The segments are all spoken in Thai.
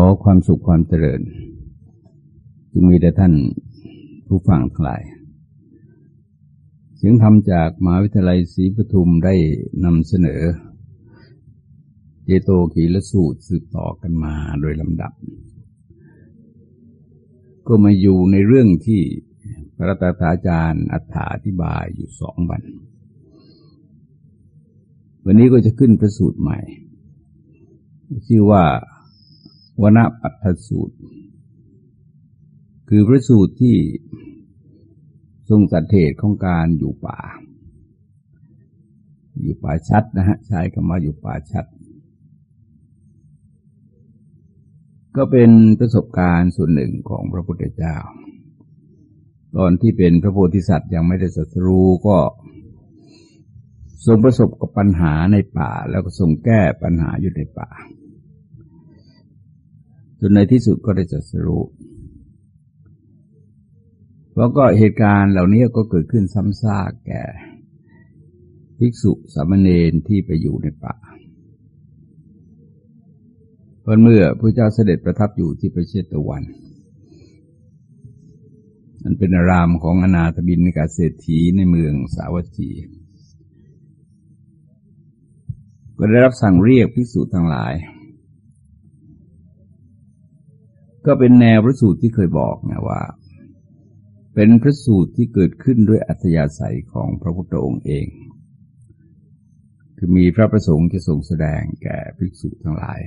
อความสุขความเจริญจึงมีแต่ท่านผู้ฟังทั้งหลาย เสียงธรรมจากมหาวิทยาลัยศรีปทุมได้นำเสนอ เจโตขีละสูตรสืบต่อกันมาโดยลำดับ ก็มาอยู่ในเรื่องที่พระตถาจารย์อัฏฐาธิบายอยู่สองวัน วันนี้ก็จะขึ้นประสูตรใหม่ ชื่อว่า วณปัตถสูตร คือพระสูตรที่ทรงสัตเหตุของการอยู่ป่า อยู่ป่าชัดนะฮะใช้คำว่าอยู่ป่าชัด ก็เป็นประสบการณ์ส่วนหนึ่งของพระพุทธเจ้า ตอนที่เป็นพระโพธิสัตว์ยังไม่ได้สัตรูก็ทรงประสบกับปัญหาในป่า แล้วก็ทรงแก้ปัญหาอยู่ในป่า นในที่สุดก็ได้จัดสรุปแล้วก็เหตุการณ์เหล่านี้ก็เกิดขึ้นซ้ำซากแก่ภิกษุสามเณรที่ไปอยู่ในป่าเพราะเมื่อพระเจ้าเสด็จประทับอยู่ที่ประเชตวันมันเป็นอารามของอนาถบินในกาเศรษฐีในเมืองสาวัตถีก็ได้รับสั่งเรียกภิกษุทั้งหลาย ก็เป็นแนวพระสูตรที่เคยบอกนะว่า เป็นพระสูตรที่เกิดขึ้นด้วยอัธยาศัยของพระพุทธองค์เอง คือมีพระประสงค์จะทรงแสดงแก่ภิกษุทั้งหลาย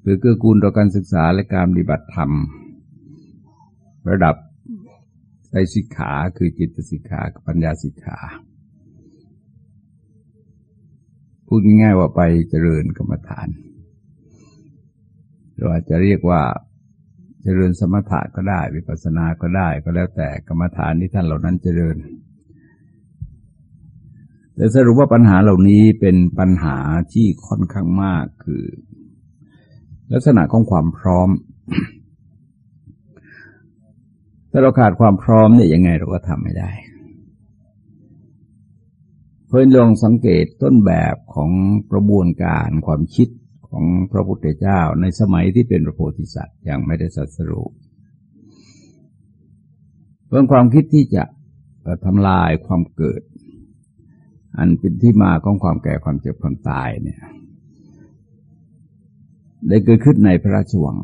เพื่อเกื้อกูลต่อการศึกษาและการปฏิบัติธรรม ระดับใจสิกขาคือจิตสิกขากับปัญญาสิกขาพูดง่ายๆว่าไปเจริญกรรมฐาน เราอาจจะเรียกว่าเจริญสมถะก็ได้ วิปัสสนาก็ได้ ก็แล้วแต่กรรมฐานที่ท่านเหล่านั้นเจริญ แต่สรุปว่าปัญหาเหล่านี้เป็นปัญหาที่ค่อนข้างมากคือ ลักษณะของความพร้อม ถ้าเราขาดความพร้อมเนี่ยยังไงเราก็ทำไม่ได้เพื่อลองสังเกตต้นแบบของกระบวนการความคิด ของพระพุทธเจ้าในสมัยที่เป็นพระโพธิสัตว์ยังไม่ได้สัสรุเรื่อความคิดที่จะทำลายความเกิด อันเป็นที่มาของความแก่ความเจ็บความตายเนี่ย ได้เกิดขึ้นในพระราชวัง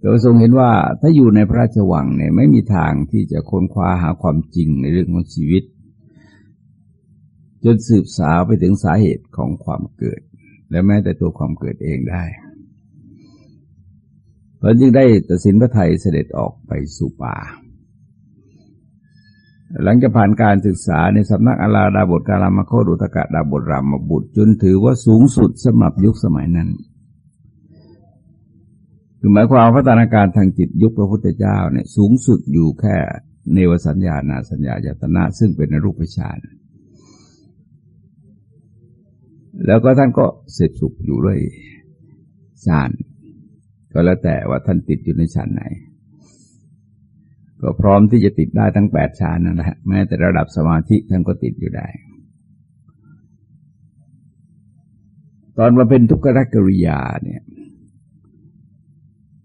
โดยทรงเห็นว่าถ้าอยู่ในพระราชวังเนี่ยไม่มีทางที่จะค้นคว้าหาความจริงในเรื่องของชีวิต จนสืบสาวไปถึงสาเหตุของความเกิด และแม้แต่ตัวความเกิดเองได้พระจึงได้ตัดสินพระไทยเสด็จออกไปสู่ป่า หลังจากผ่านการศึกษาในสำนักอาลาดาบทกาลามโคดุตกะดาบทรามบุตร จนถือว่าสูงสุดสำหรับยุคสมัยนั้นคือหมายความพัฒนาการทางจิตยุคพระพุทธเจ้าเนี่ยสูงสุดอยู่แค่เนวสัญญาณาสัญญายตนะซึ่งเป็นรูปฌาน แล้วก็ท่านก็เสพสุขอยู่ด้วยฌานก็แล้วแต่ว่าท่านติดอยู่ในฌานไหน ก็พร้อมที่จะติดได้ทั้งแปดฌานนั่นแหละแม้แต่ระดับสมาธิท่านก็ติดอยู่ได้ ตอนมาเป็นทุกขกริยาเนี่ย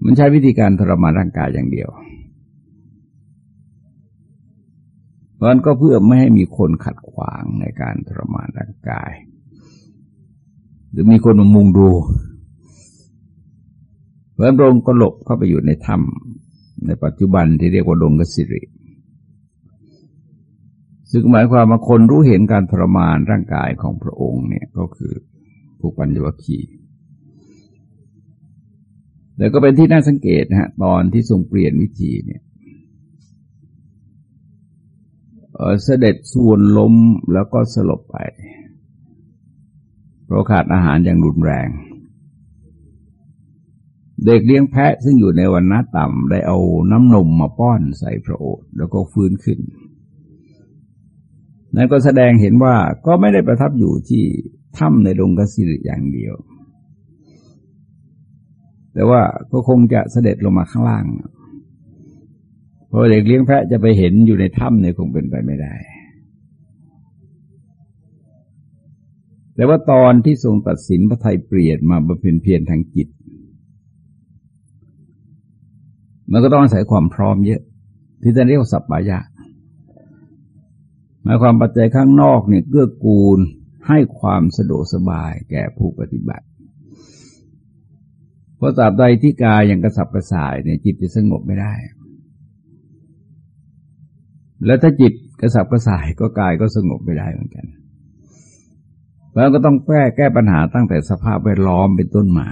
มันใช้วิธีการทรมานร่างกายอย่างเดียวเพราะนั้นก็เพื่อไม่ให้มีคนขัดขวางในการทรมานร่างกาย หรือมีคนมามุงดูพระองค์ก็หลบเข้าไปอยู่ในถ้ำในปัจจุบันที่เรียกว่าดงกสิริซึ่งหมายความว่าคนรู้เห็นการทรมานร่างกายของพระองค์เนี่ยก็คือผู้ปัญญวคีแล้วก็เป็นที่น่าสังเกตนะฮะตอนที่ทรงเปลี่ยนวิธีเนี่ยเสด็จส่วนล้มแล้วก็สลบไป เพราะขาดอาหารอย่างรุนแรง เด็กเลี้ยงแพะซึ่งอยู่ในวันน้าต่ำได้เอาน้ำนมมาป้อนใส่พระโอษฐ์แล้วก็ฟื้นขึ้น นั่นก็แสดงเห็นว่าก็ไม่ได้ประทับอยู่ที่ถ้ำในดงกสิริอย่างเดียว แต่ว่าก็คงจะเสด็จลงมาข้างล่าง เพราะเด็กเลี้ยงแพะจะไปเห็นอยู่ในถ้ำเนี่ยคงเป็นไปไม่ได้ แต่ว่าตอนที่ทรงตัดสินพระไทยเปลี่ยนมาบำเพ็ญเพียรทางจิต มันก็ต้องอาศัยความพร้อมเยอะ ที่จะเรียกว่าสัพพายะหมายความปัจจัยข้างนอกเนี่ยเกื้อกูลให้ความสะดวกสบายแก่ผู้ปฏิบัติ เพราะตราบใดที่กายยังกระสับกระส่ายเนี่ยจิตจะสงบไม่ได้ แล้วถ้าจิตกระสับกระส่ายก็กายก็สงบไม่ได้เหมือนกัน แล้วก็ต้องแก้แก้ปัญหาตั้งแต่สภาพแวดล้อมเป็นต้นมา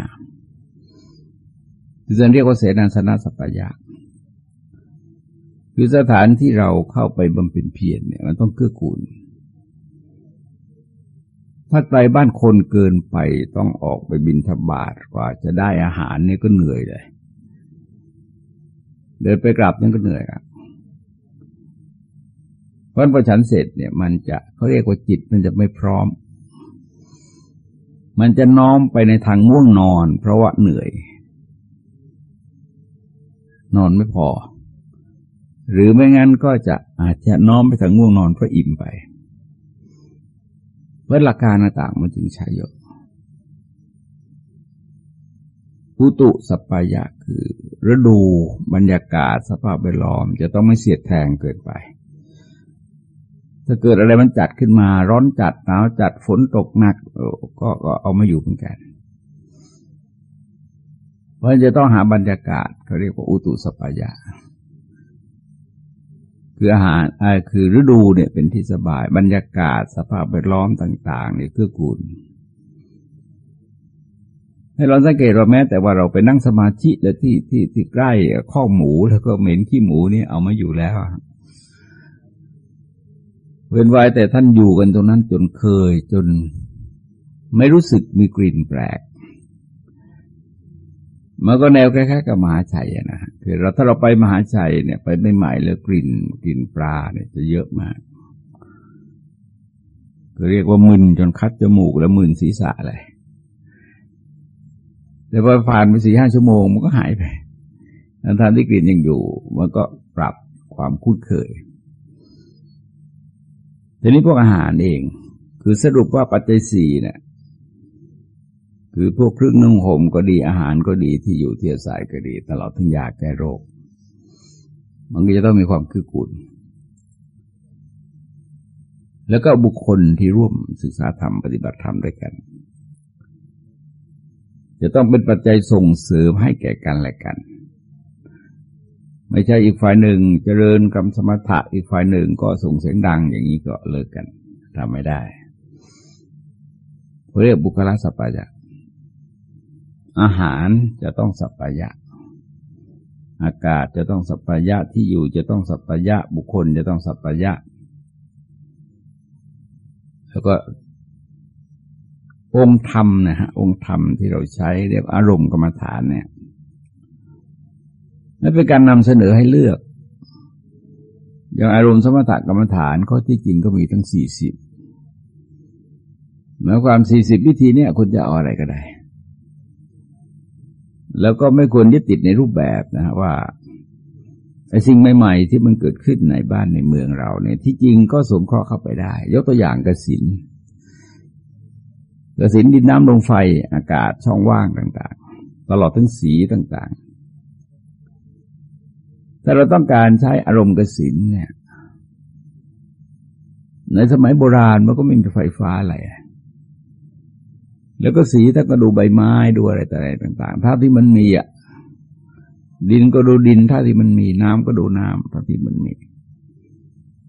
ที่จะเรียกว่าเสนาสนะสัพยะคือสถานที่เราเข้าไปบำเพ็ญเพียรเนี่ยมันต้องเกื้อกูล ถ้าไกลบ้านคนเกินไปต้องออกไปบินทบาทกว่าจะได้อาหารนี่ก็เหนื่อยเลย เดินไปกลับนั่นก็เหนื่อยอะเพราะพอฉันเสร็จเนี่ยมันจะเขาเรียกว่าจิตมันจะไม่พร้อม มันจะน้อมไปในทางง่วงนอน เพราะว่าเหนื่อย นอนไม่พอ หรือไม่งั้นก็จะอาจจะน้อมไปทางง่วงนอนเพราะอิ่มไปเพราะหลักการต่างมันจึงใช้เยอะอุตุสัปายะคือฤดูบรรยากาศสภาพแวดล้อม จะต้องไม่เสียดแทงเกินไป ถ้าเกิดอะไรมันจัดขึ้นมา ร้อนจัดหนาวจัดฝนตกหนักก็ก็เอามาอยู่เหมือนกันเพราะจะต้องหาบรรยากาศเขาเรียกว่าอุตุสปายะคืออาหารคือฤดูเนี่ยเป็นที่สบายบรรยากาศสภาพแวดล้อมต่าง ๆ เนี่ยคือกูลให้เราสังเกตว่าแม้ แต่ว่าเราไปนั่งสมาธิแล้วที่ที่ที่ใกล้ข้อหมูแล้วก็เหม็นขี้หมูนี่เอามาอยู่แล้ว เว้นไว้แต่ท่านอยู่กันตรงนั้นจนเคยจนไม่รู้สึกมีกลิ่นแปลกมันก็แนวคล้ายๆกับมหาชัยนะคือเราถ้าเราไปมหาชัยเนี่ย ไปไม่ใหม่เลยกลิ่นกลิ่นปลาเนี่ยจะเยอะมากก็เรียกว่ามึนจนคัดจมูกแล้วมึนศีรษะเลยแต่พอผ่านไปสี่ห้าชั่วโมงมันก็หายไปทันที่กลิ่นยังอยู่ มันก็ปรับความคุ้นเคย ทีนี้พวกอาหารเอง คือสรุปว่าปัจจัยสี่เนี่ยคือพวกเครื่องนุ่งห่มก็ดีอาหารก็ดีที่อยู่ที่อาศัยก็ดี ตลอดทั้งยาแก้โรค มันก็จะต้องมีความคือกุลแล้วก็บุคคลที่ร่วมศึกษาธรรมปฏิบัติธรรมด้วยกัน จะต้องเป็นปัจจัยส่งเสริมให้แก่กันและกัน ไม่ใช่อีกฝ่ายหนึ่งเจริญกรรมสมถะอีกฝ่ายหนึ่งก็ส่งเสียงดังอย่างนี้ก็เลิกกันทำไม่ได้เรียกบุคลาสปายะอาหารจะต้องสัพพยะ อากาศจะต้องสัพพยะที่อยู่จะต้องสัพพยะ บุคคลจะต้องสัพพยะ แล้วก็องค์ธรรมนะฮะองค์ธรรมที่เราใช้เรียกอารมณ์กรรมฐานเนี่ย นั่นเป็นการนำเสนอให้เลือก อย่างอารมณ์สมถกรรมฐานข้อที่จริงก็มีทั้งสี่สิบหมายความสี่สิบวิธีเนี่ยคุณจะเอาอะไรก็ได้ แล้วก็ไม่ควรยึดติดในรูปแบบนะว่าไอ้สิ่งใหม่ ๆ ที่มันเกิดขึ้นในบ้านในเมืองเราเนี่ย ที่จริงก็สมเคราะห์เข้าไปได้ ยกตัวอย่างกสินกสินดินน้ำลมไฟอากาศช่องว่างต่าง ๆ ตลอดทั้งสีต่าง ถ้าเราต้องการใช้อารมณ์กสินเนี่ย ในสมัยโบราณมันก็ไม่มีไฟฟ้าอะไร แล้วก็สีถ้าก็ดูใบไม้ดูอะไรต่อะไรต่างๆถ้าที่มันมีอะ ดินก็ดูดินถ้าที่มันมีน้ำก็ดูน้ำถ้าที่มันมี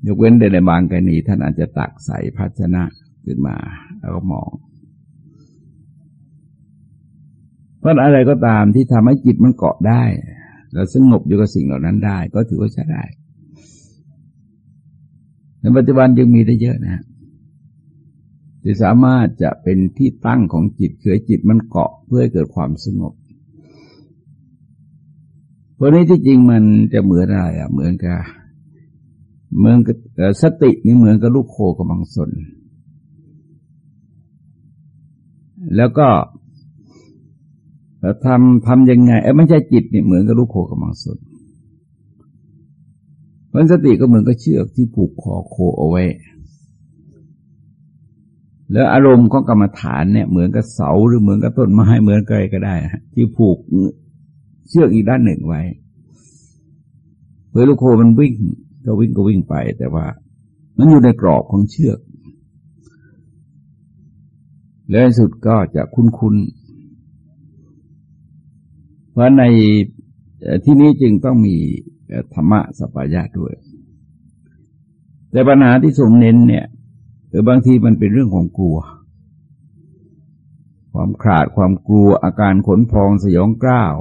ยกเว้นในบางกรณีท่านอาจจะตักใส่ภาชนะขึ้นมา แล้วก็มองเพราะอะไรก็ตามที่ทำให้จิตมันเกาะได้ แล้วสงบอยู่กับสิ่งเหล่านั้นได้ ก็ถือว่าใช้ได้ในปัจจุบันยังมีได้เยอะนะที่สามารถจะเป็นที่ตั้งของจิตเคือจิตมันเกาะเพื่อให้เกิดความสงบเพราะนี้ที่จริงมันจะเหมือนอะไรอะ เหมือนกับเหมือนกับสตินี่เหมือนกับลูกโคกำลังสน แล้วก็ ทำทำยังไงเอ้ไม่ใช่จิตเนี่ยเหมือนกับลูกโคกำลังสนเพราะสติก็เหมือนกับเชือกที่ผูกคอโคเอาไว้ แล้วอารมณ์ของกรรมฐานเนี่ย เหมือนกับเสาหรือเหมือนกับต้นไม้เหมือนกับอะไรก็ได้ที่ผูกเชือกอีกด้านหนึ่งไว้เพื่อลูกโคมันวิ่ง ก็วิ่งก็วิ่งไป แต่ว่า มันอยู่ในกรอบของเชือก แล้วสุดก็จะคุ้นๆ เพราะในที่นี้จึงต้องมีธรรมะสปายะด้วย แต่ปัญหาที่ทรงเน้นเนี่ยหรือบางทีมันเป็นเรื่องของกลัว ความขาดความกลัวอาการขนพองสยองกล้าว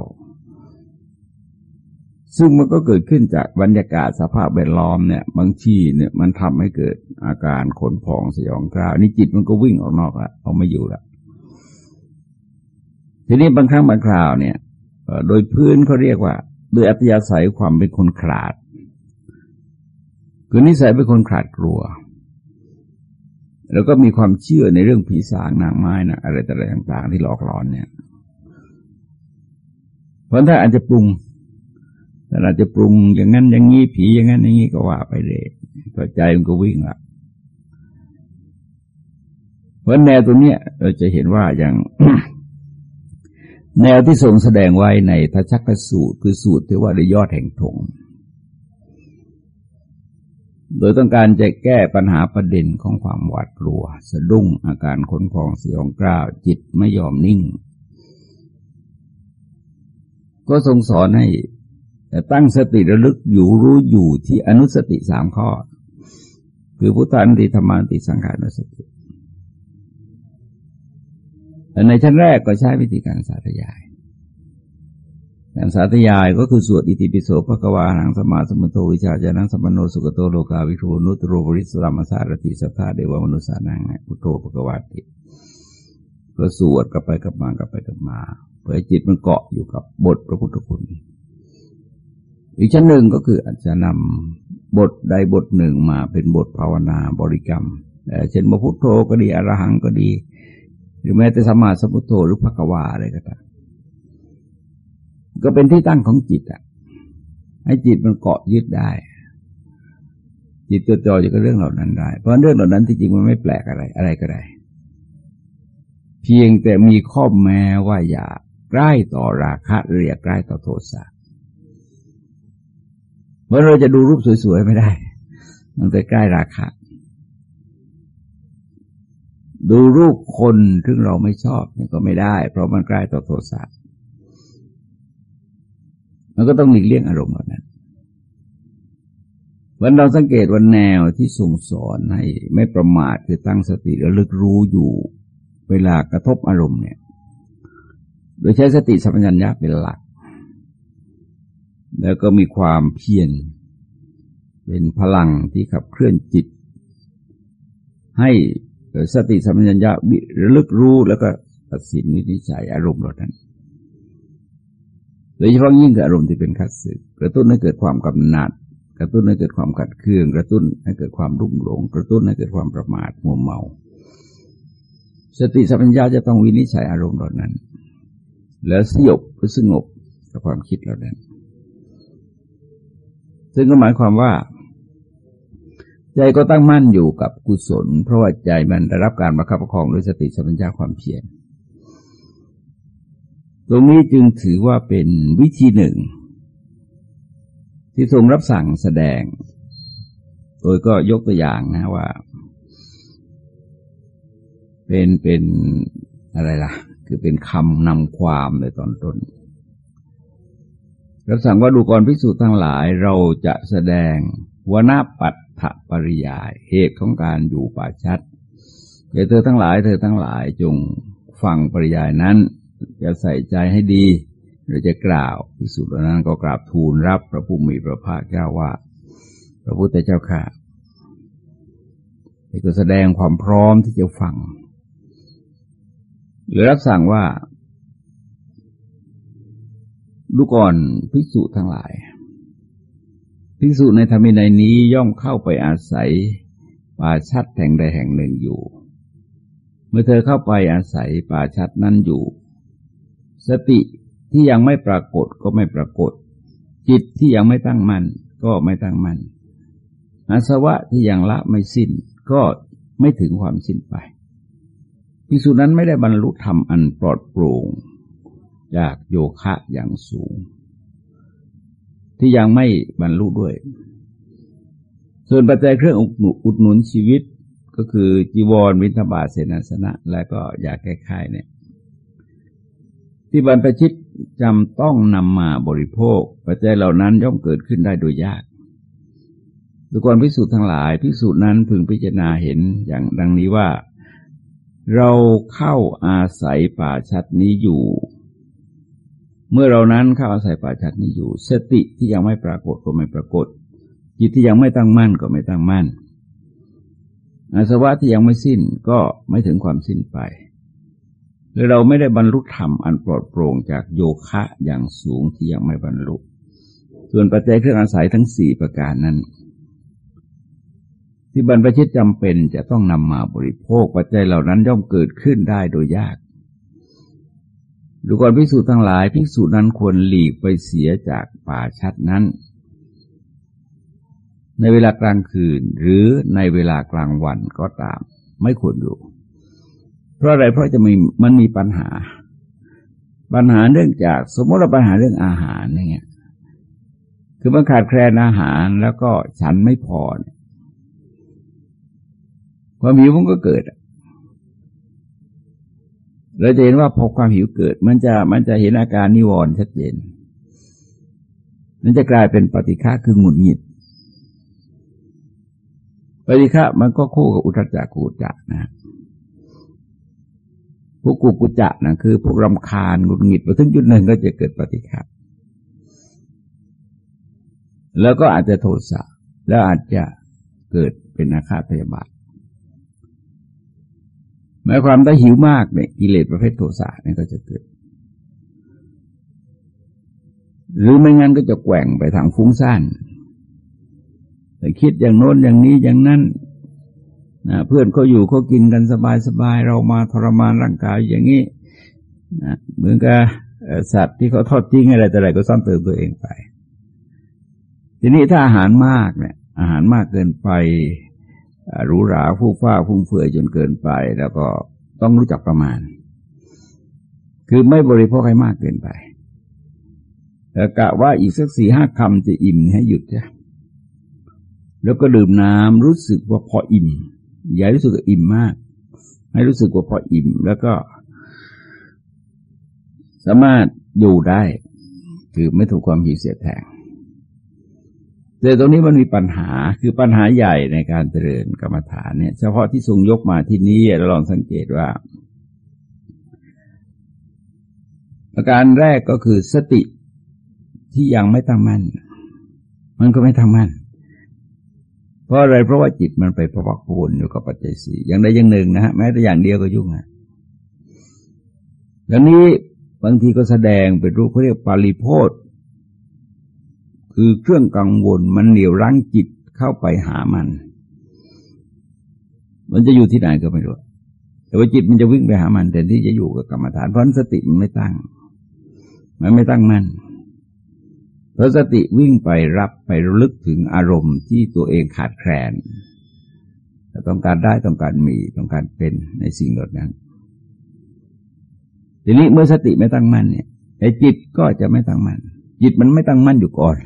ซึ่งมันก็เกิดขึ้นจากบรรยากาศสภาพแวดล้อมเนี่ย บางทีเนี่ยมันทำให้เกิดอาการขนพองสยองกล้าว นี่จิตมันก็วิ่งออกนอกละเอาไม่อยู่ละทีนี้บางครั้งบางคราวเนี่ย โดยพื้นเขาเรียกว่า โดยอัตยาศัยความเป็นคนขาด คือนิสัยเป็นคนขาดกลัว แล้วก็มีความเชื่อในเรื่องผีสางนางไม้นะอะไรต่าง ๆ ที่หลอกหลอนเนี่ย เพราะถ้าอาจจะปรุงถ้าอาจจะปรุงอย่างนั้นอย่างนี้ผีอย่างนั้นอย่างนี้ก็ว่าไปเลยพอใจมันก็วิ่งละเพราะแนวตัวเนี้ยเราจะเห็นว่าอย่าง แนวที่ทรงแสดงไว้ในทัชกสูตร คือสูตรที่ว่าได้ยอดแห่งธงโดยต้องการจะแก้ปัญหาประเด็นของความหวาดกลัว สะดุ้งอาการขนพองสยองกล้าวจิตไม่ยอมนิ่ง ก็ทรงสอนให้ตั้งสติระลึกอยู่รู้อยู่ที่อนุสติสามข้อ คือพุทธานุติธรรมานุติสังขานุสติ ในชั้นแรกก็ใช้วิธีการสาธยายการสาธยายก็คือสวดอิติปิโสภควาหังสมาสมุทโธวิชาจานังสมโนสุกโตโลกาวิทูนุตโรบริสรามสารติสัทธาเดวมนุสานังพุทโธภควาติก็สวดกลับไปกลับมากลับไปกลับมาเพื่อจิตมันเกาะอยู่กับบทพระพุทธคุณ อีกชั้นหนึ่งก็คืออาจจะนำบทใดบทหนึ่งมาเป็นบทภาวนาบริกรรมเช่นมพุทโธก็ดีอรหังก็ดี หรือแม้แต่สมาสมุทโธหรือภควาอะไรก็ตามก็เป็นที่ตั้งของจิตอะ ให้จิตมันเกาะยึดได้ จิตจดจ่ออยู่กับเรื่องเหล่านั้นได้ เพราะเรื่องเหล่านั้นที่จริงมันไม่แปลกอะไร อะไรก็ได้ เพียงแต่มีข้อแม้ว่าอย่าใกล้ต่อราคะหรืออย่าใกล้ต่อโทสะเมื่อเราจะดูรูปสวยๆไม่ได้ มันไปใกล้ราคะ ดูรูปคนซึ่งเราไม่ชอบเนี่ยก็ไม่ได้ เพราะมันใกล้ต่อโทสะมันก็ต้องหลีกเลี่ยงอารมณ์เหล่านั้นวันเราสังเกตวันแนวที่ส่งสอนให้ไม่ประมาทคือตั้งสติระลึกรู้อยู่ เวลากระทบอารมณ์เนี่ย โดยใช้สติสัมปชัญญะเป็นหลัก แล้วก็มีความเพียรเป็นพลังที่ขับเคลื่อนจิต ให้ สติสัมปชัญญะระลึกรู้แล้วก็ตัดสินวินิจฉัยอารมณ์เหล่านั้นโดยเฉพาะยิ่งกับอารมณ์ที่เป็นขัดสึกกระตุ้นให้เกิดความกำหนัด กระตุ้นให้เกิดความขัดเคือง กระตุ้นให้เกิดความรุ่มหลง กระตุ้นให้เกิดความประมาทมัวเมา สติสัมปชัญญะจะต้องวินิจฉัยอารมณ์เหล่านั้น แล้วสยบหรือสงบกับความคิดเหล่านั้น ซึ่งก็หมายความว่า ใจก็ตั้งมั่นอยู่กับกุศล เพราะว่าใจมันได้รับการประคับประคองด้วยสติสัมปชัญญะความเพียรตรงนี้จึงถือว่าเป็นวิธีหนึ่ง ที่ทรงรับสั่งแสดง โดยก็ยกตัวอย่างนะว่า เป็นเป็นอะไรล่ะ คือเป็นคำนำความในตอนต้นรับสั่งว่าดูกรพิสูจน์ทั้งหลายเราจะแสดง วนาปัตถปริยายเหตุของการอยู่ป่าชัดเธอทั้งหลายเธอทั้งหลายจงฟังปริยายนั้นจะใส่ใจให้ดีเราจะกล่าวพิสุทธิ์นั้นก็กราบทูลรับพระผู้มีพระภาคเจ้าว่า พระพุทธเจ้าค่ะก็แสดงความพร้อมที่จะฟังหรือรับสั่งว่าดูก่อนภิกษุทั้งหลาย ภิกษุในธรรมินัยนี้ย่อมเข้าไปอาศัยป่าชัดแห่งใดแห่งหนึ่งอยู่ เมื่อเธอเข้าไปอาศัยป่าชัดนั้นอยู่ สติที่ยังไม่ปรากฏก็ไม่ปรากฏ จิตที่ยังไม่ตั้งมัน่นก็ไม่ตั้งมัน่นอาสวะที่ยังละไม่สิ้นก็ไม่ถึงความสิ้นไปภิกษุนั้นไม่ได้บรรลุธรรมอันปลอดโปร่ง จากโยคะอย่างสูง ที่ยังไม่บรรลุด้วย ส่วนปัจจัยเครื่องอุดหนุนชีวิตก็คือจีวรวินทบาทเสนาสนะ และก็ยาแก้ไขเนี่ย ที่บรรพชิตจำต้องนำมาบริโภค ปัจจัยเหล่านั้นย่อมเกิดขึ้นได้โดยยากดุกรพิสูจน์ทั้งหลายพิสูจน์นั้นพึงพิจารณาเห็นอย่างดังนี้ว่า เราเข้าอาศัยป่าชัดนี้อยู่ เมื่อเรานั้นเข้าอาศัยป่าชัดนี้อยู่ สติที่ยังไม่ปรากฏก็ไม่ปรากฏ จิตที่ยังไม่ตั้งมั่นก็ไม่ตั้งมั่น อาสวะที่ยังไม่สิ้นก็ไม่ถึงความสิ้นไปหรือเราไม่ได้บรรลุธรรมอันปลอดโปร่งจากโยคะอย่างสูงที่ยังไม่บรรลุ ส่วนปัจจัยเครื่องอาศัยทั้งสี่ประการนั้น ที่บรรพชิตจำเป็นจะต้องนำมาบริโภคปัจจัยเหล่านั้นย่อมเกิดขึ้นได้โดยยาก ดูก่อนพิสูจน์ทั้งหลายพิสูจน์นั้นควรหลีกไปเสียจากป่าชัดนั้น ในเวลากลางคืนหรือในเวลากลางวันก็ตาม ไม่ควรอยู่ เพราะอะไรเพราะจะมีมันมีปัญหา ปัญหาเรื่องจากสมมติเราปัญหาเรื่องอาหารเงี้ยคือมันขาดแคลนอาหารแล้วก็ฉันไม่พอความหิวมันก็เกิด เราจะเห็นว่าพอความหิวเกิด มันจะมันจะเห็นอาการนิวรณ์ชัดเจนมันจะกลายเป็นปฏิฆาคือหงุดหงิด ปฏิฆะมันก็คู่กับอุทจักกุจักนะพวกกุกุจักนะคือพวกรำคาญหงุดหงิดพอถึงจุดหนึ่งก็จะเกิดปฏิฆะแล้วก็อาจจะโทสะแล้วอาจจะเกิดเป็นอาฆาตพยาบาท หมายความถ้าหิวมากเนี่ยกิเลสประเภทโทสะเนี่ยก็จะเกิด หรือไม่งั้นก็จะแกว่งไปทางฟุ้งซ่านคิดอย่างโน้นอย่างนี้อย่างนั้นนะเพื่อนเขาอยู่เขากินกันสบายสบายเรามาทรมานร่างกายอย่างนี้นะเหมือนกับสัตว์ที่เขาทอดทิ้งอะไรแต่อะไรก็ซ่อนเติมตัวเองไป ทีนี้ถ้าอาหารมากเนี่ย อาหารมากเกินไป หรูหราฟู่ฟ้าฟุ่มเฟือยจนเกินไป แล้วก็ต้องรู้จักประมาณ คือไม่บริโภคให้มากเกินไปแต่กะว่าอีกสักสี่ห้าคำจะอิ่มให้หยุดจ้ะแล้วก็ดื่มน้ำรู้สึกว่าพออิ่ม อย่ารู้สึกอิ่มมาก ให้รู้สึกว่าพออิ่ม แล้วก็ สามารถอยู่ได้ คือไม่ถูกความหิวเสียแทง แต่ตรงนี้มันมีปัญหาคือปัญหาใหญ่ในการเจริญกรรมฐานเนี่ย เฉพาะที่ทรงยกมาที่นี้เราลองสังเกตว่า ประการแรกก็คือสติที่ยังไม่ตั้งมั่น มันก็ไม่ตั้งมั่น เพราะอะไรเพราะว่าจิตมันไปประวักวนอยู่กับปัจจัยสี่อย่างใดอย่างหนึ่งนะฮะแม้แต่อย่างเดียวก็ยุ่งอะอย่างนี้บางทีก็แสดงเป็นรูปเขาเรียกปาริโพธ คือเครื่องกังวลมันเหนี่ยวรั้งจิตเข้าไปหามัน มันจะอยู่ที่ไหนก็ไม่รู้ แต่ว่าจิตมันจะวิ่งไปหามันแต่ที่จะอยู่กับกรรมฐานเพราะสติมันไม่ตั้ง มันไม่ตั้งมั่นเพราะสติวิ่งไปรับไประลึกถึงอารมณ์ที่ตัวเองขาดแคลนต้องการได้ต้องการมีต้องการเป็นในสิ่งเหล่านั้น ทีนี้เมื่อสติไม่ตั้งมั่นเนี่ยไอ้จิตก็จะไม่ตั้งมั่น จิตมันไม่ตั้งมั่นอยู่ก่อน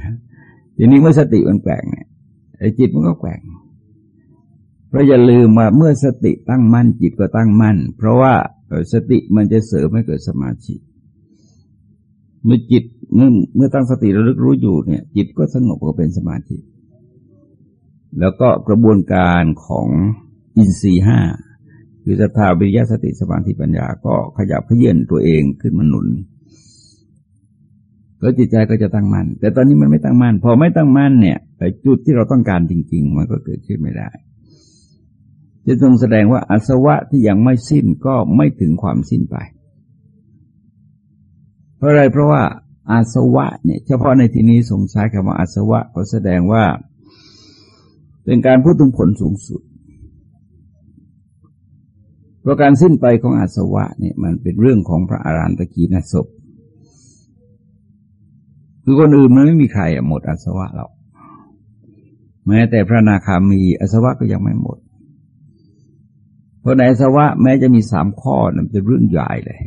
ทีนี้เมื่อสติมันแกว่งเนี่ยไอ้จิตมันก็แกว่งเพราะอย่าลืมว่าเมื่อสติตั้งมั่นจิตก็ตั้งมั่น เพราะว่าสติมันจะเสริมให้เกิดสมาธิเมื่อจิตเมื่อเมื่อตั้งสติระลึกรู้อยู่เนี่ย จิตก็สงบก็เป็นสมาธิ แล้วก็กระบวนการของอินทรีห้าคือสถาวิริยสติสมาธิปัญญาก็ขยับขยื่นตัวเองขึ้นมาหนุน ก็จิตใจก็จะตั้งมั่นแต่ตอนนี้มันไม่ตั้งมั่นพอไม่ตั้งมั่นเนี่ยจุดที่เราต้องการจริง ๆ มันก็เกิดขึ้นไม่ได้ จะทรงแสดงว่าอาสวะที่ยังไม่สิ้นก็ไม่ถึงความสิ้นไป เพราะอะไรเพราะว่าอาสวะเนี่ยเฉพาะในที่นี้สงใช้คำว่าอาสวะก็แสดงว่า เป็นการพูดถึงผลสูงสุดเพราะการสิ้นไปของอาสวะเนี่ยมันเป็นเรื่องของพระอารันตกีนศพ คือคนอื่นมันไม่มีใครหมดอาสวะหรอกแม้แต่พระนาคามีอาสวะก็ยังไม่หมด เพราะในอสวะแม้จะมีสามข้อนันเป็นเรื่องใหญ่เลย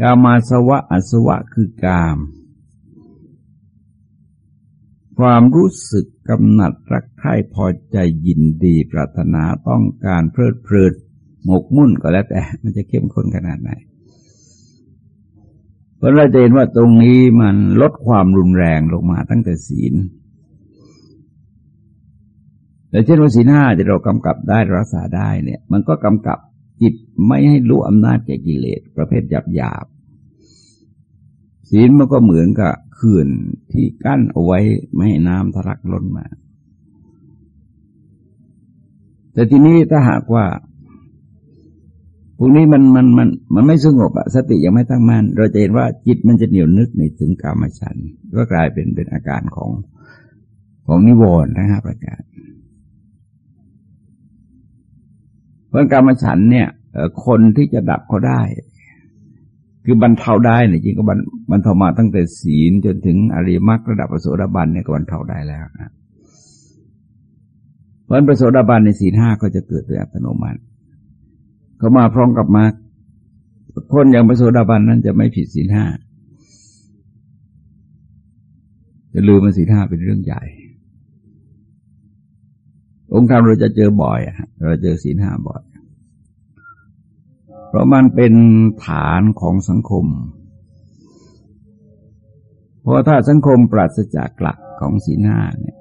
กามาสวะอสวะคือกาม ความรู้สึกกำหนัดรักใคร่พอใจยินดีปรารถนาต้องการเพลิดเพลินหมกมุ่นก็แล้วแต่มันจะเข้มข้นขนาดไหน เพราะเราจะเห็นว่าตรงนี้มันลดความรุนแรงลงมาตั้งแต่ศีลแต่เช่นว่าศีลห้าที่เรากำกับได้รักษาได้เนี่ย มันก็กำกับจิตไม่ให้รู้อำนาจแก่กิเลสประเภทหยาบหยาบศีลมันก็เหมือนกับเขื่อนที่กั้นเอาไว้ไม่ให้น้ำทะลักล้นมา แต่ทีนี้ถ้าหากว่า พวกนี้มันมันมันมันไม่สงบอะสติยังไม่ตั้งมั่นเราจะเห็นว่าจิตมันจะเหนียวนึกในถึงกามฉันก็กลายเป็นเป็นอาการของของนิวรณ์นะฮะประการเพราะกรรมฉันเนี่ยคนที่จะดับเขาได้ คือบรรเทาได้เนี่ยจริงก็บรรบรรเทามาตั้งแต่ศีลจนถึงอริมักระดับประโสดาบันเนี่ยก็บรรเทาได้แล้วนะเพราะประโสดาบันในศีลห้าก็จะเกิดโดยอัตโนมัติ เขามาพร้อมกับมรรคคนอย่างประโสดาบันนั้นจะไม่ผิดศีลห้าจะลืมมันศีลห้าเป็นเรื่องใหญ่ องค์ธรรมเราจะเจอบ่อยเราเจอศีลห้าบ่อย เพราะมันเป็นฐานของสังคม เพราะถ้าสังคมปราศจากหลักของศีลห้าเนี่ย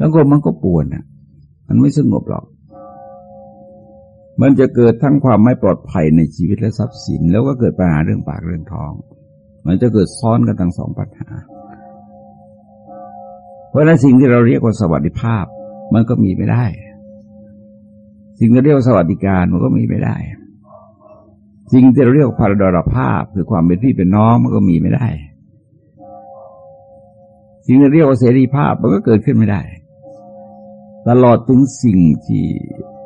สังคมมันก็ป่วนอะ มันไม่สงบหรอก มันจะเกิดทั้งความไม่ปลอดภัยในชีวิตและทรัพย์สิน แล้วก็เกิดปัญหาเรื่องปากเรื่องท้อง มันจะเกิดซ้อนกันทั้งสองปัญหา เพราะนั้นสิ่งที่เราเรียกว่าสวัสดิภาพ มันก็มีไม่ได้ สิ่งที่เรียกว่าสวัสดิการมันก็มีไม่ได้ สิ่งที่เราเรียกว่าพาราดรภาพ คือความเป็นพี่เป็นน้องมันก็มีไม่ได้ สิ่งที่เรียกว่าเสรีภาพมันก็เกิดขึ้นไม่ได้ ตลอดถึงสิ่งที่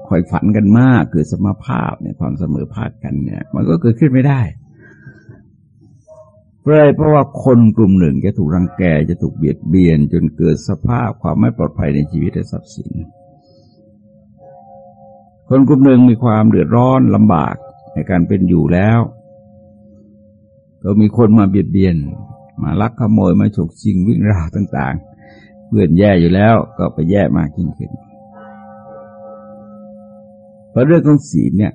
คอยฝันกันมากเกิดสมภาพเนี่ยความเสมอภาคกันเนี่ย มันก็เกิดขึ้นไม่ได้เพราะเพราะว่าคนกลุ่มหนึ่งจะถูกรังแกจะถูกเบียดเบียน จนเกิดสภาพความไม่ปลอดภัยในชีวิตและทรัพย์สิน คนกลุ่มหนึ่งมีความเดือดร้อนลำบากในการเป็นอยู่แล้วก็มีคนมาเบียดเบียน มาลักขโมยมาฉกชิงวิ่งราวต่าง ๆ เพื่อนแย่อยู่แล้วก็ไปแย่มากยิ่งขึ้น เพราะเรื่องของศีลเนี่ย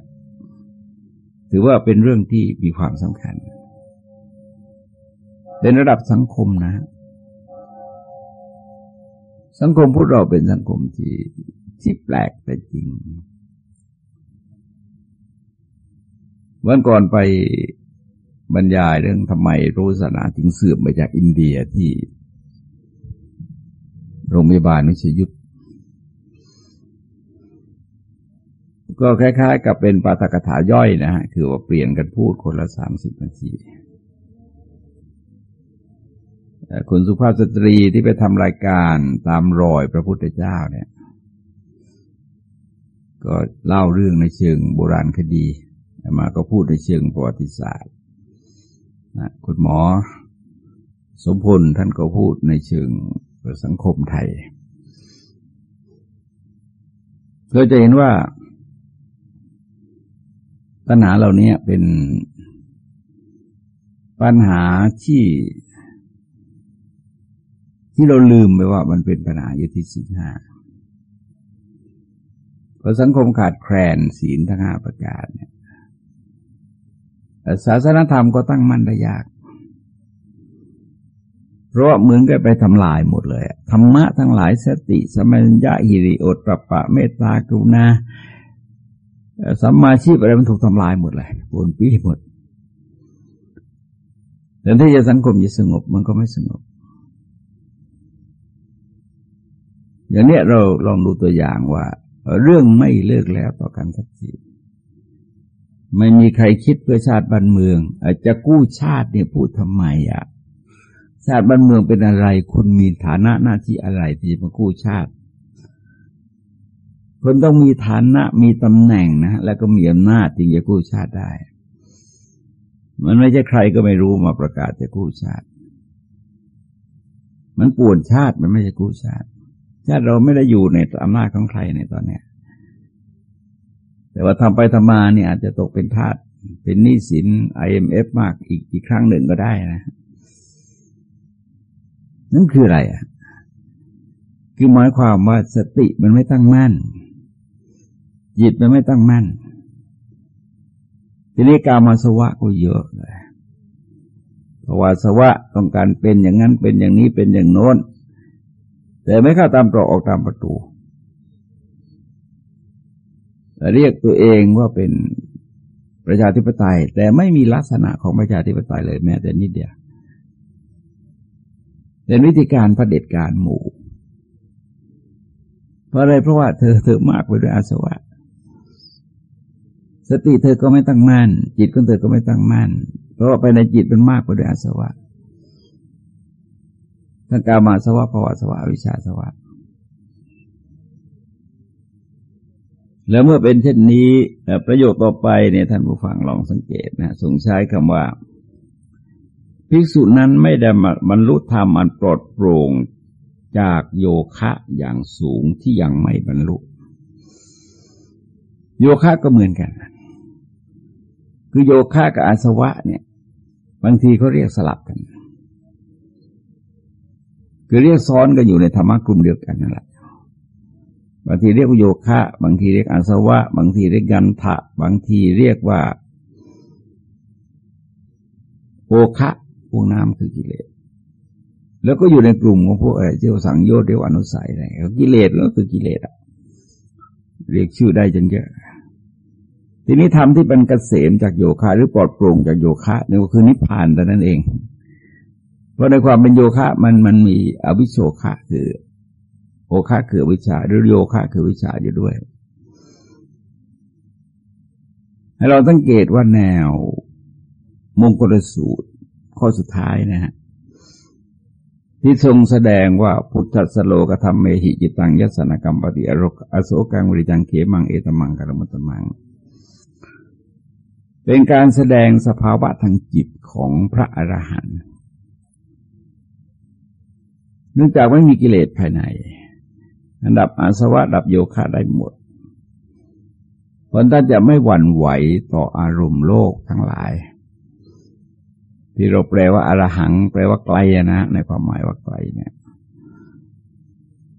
ถือว่าเป็นเรื่องที่มีความสำคัญเป็นระดับสังคมนะ สังคมพวกเราเป็นสังคมที่ที่แปลกแต่จริง วันก่อนไปบรรยายเรื่องทำไมรู้ศาสนาถึงเสื่อมไปจากอินเดียที่โรงพยาบาลวิชยุทธ ก็คล้าย ๆ กับเป็นปาฐกถาย่อยนะฮะ คือว่าเปลี่ยนกันพูดคนละสามสิบนาทีคุณสุภาพสตรีที่ไปทำรายการตามรอยพระพุทธเจ้าเนี่ย ก็เล่าเรื่องในเชิงโบราณคดีมาก็พูดในเชิงประวัติศาสตร์นะคุณหมอสมพลท่านก็พูดในเชิงสังคมไทยเราจะเห็นว่า ปัญหาเหล่านี้เป็นปัญหาที่ ที่เราลืมไปว่ามันเป็นปัญหาอยู่ที่ศีลห้าพอสังคมขาดแคลนศีลทั้งห้าประการเนี่ยศาสนธรรมก็ตั้งมั่นได้ยาก เพราะเหมือนกับไปทำลายหมดเลยธรรมะทั้งหลายสติ สมัญญาหิริโอตปรปะเมตตากรุณา สัมมาชีพอะไรมันถูกทำลายหมดเลยปนปี้หมดแต่ถ้าจะสังคมจะสงบมันก็ไม่สงบ อย่างนี้เราลองดูตัวอย่างว่า เรื่องไม่เลิกแล้วต่อกันสักทีไม่มีใครคิดเพื่อชาติบ้านเมือง อาจจะกู้ชาติเนี่ยพูดทำไมอะ ชาติบ้านเมืองเป็นอะไรคุณมีฐานะหน้าที่อะไรที่มากู้ชาติ คนต้องมีฐานะ มีตำแหน่งนะ แล้วก็มีอำนาจจึงจะกู้ชาติได้ มันไม่ใช่ใครก็ไม่รู้มาประกาศจะกู้ชาติ มันป่วนชาติมันไม่ใช่กู้ชาติ ชาติเราไม่ได้อยู่ในอำนาจของใครในตอนนี้แต่ว่าทำไปทำมาเนี่ยอาจจะตกเป็นทาสเป็นหนี้สิน IMF มากอีกอีกครั้งหนึ่งก็ได้นะ นั่นคืออะไรอะ คือหมายความว่าสติมันไม่ตั้งมั่น จิตมันไม่ตั้งมั่น ทีนี้กามาสวะก็เยอะเลยภาวาสวะต้องการเป็นอย่างนั้นเป็นอย่างนี้เป็นอย่างโน้น แต่ไม่เข้าตามตรอกออกตามประตู เรียกตัวเองว่าเป็นประชาธิปไตย แต่ไม่มีลักษณะของประชาธิปไตยเลยแม้แต่นิดเดียวเป็นวิธีการประเด็จการหมู่ เพราะอะไรเพราะว่าเธอเธอมากไปด้วยอาสวะ สติเธอก็ไม่ตั้งมั่นจิตของเธอก็ไม่ตั้งมั่นเพราะว่าไปในจิตมันมากไปด้วยอาสวะทั้งกามาสวะภวะสวะวิชาสวะ แล้วเมื่อเป็นเช่นนี้ประโยคต่อไปเนี่ยท่านผู้ฟังลองสังเกตนะสงใช้คำว่า ภิกษุนั้นไม่ได้บรรลุธรรมอันปลอดโปร่งจากโยคะอย่างสูงที่ยังไม่บรรลุ โยคะก็เหมือนกัน คือโยคะกับอาสวะเนี่ย บางทีเขาเรียกสลับกัน คือเรียกซ้อนกันอยู่ในธรรมะกลุ่มเดียวกันนั่นแหละบางทีเรียกโยคะ บางทีเรียกอาสวะ บางทีเรียกกันทะ บางทีเรียกว่าโอคะพวกน้ำคือกิเลส แล้วก็อยู่ในกลุ่มของพวกอะไรเจ้าสังโยชน์เรียกอนุสัยอะไรกิเลสก็คือกิเลสอะเรียกชื่อได้จนเยอะ ทีนี้ทำที่เป็นเกษมจากโยคะ หรือปลอดโปร่งจากโยคะนี่ก็คือนิพพานแต่นั้นเอง เพราะในความเป็นโยคะมันมันมีอวิโชคะคือโอคะคือวิชาหรือโยคะคือวิชาอยู่ด้วย ให้เราสังเกตว่าแนวมงคลสูตรข้อสุดท้ายนะฮะที่ทรงแสดงว่าพุทธสโลกธรรมเมหิจิตังยัสนกรรมปฏิอรกอโศกังวริจังเขมังเอตมังกรมุตมัง เป็นการแสดงสภาวะทางจิตของพระอรหันต์เนื่องจากไม่มีกิเลสภายใน อันดับอาสวะดับโยคะได้หมดผลท่านจะไม่หวั่นไหวต่ออารมณ์โลกทั้งหลาย ที่เราแปลว่าอารหัง แปลว่าไกลนะ ในความหมายว่าไกลเนี่ย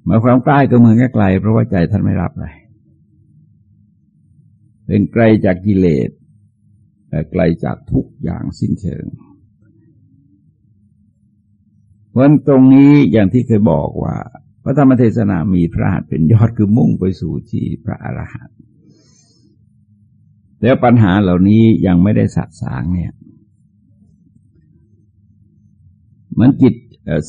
หมายความใกล้ก็เหมือนกับไกล เพราะว่าใจท่านไม่รับเลยเป็นไกลจากกิเลส ไกลจากทุกอย่างสิ้นเชิงเพราะตรงนี้อย่างที่เคยบอกว่า พระธรรมเทศนามีพระหัตเป็นยอดคือมุ่งไปสู่ที่พระอรหันต์แล้วปัญหาเหล่านี้ยังไม่ได้สัดสางเนี่ย มันจิต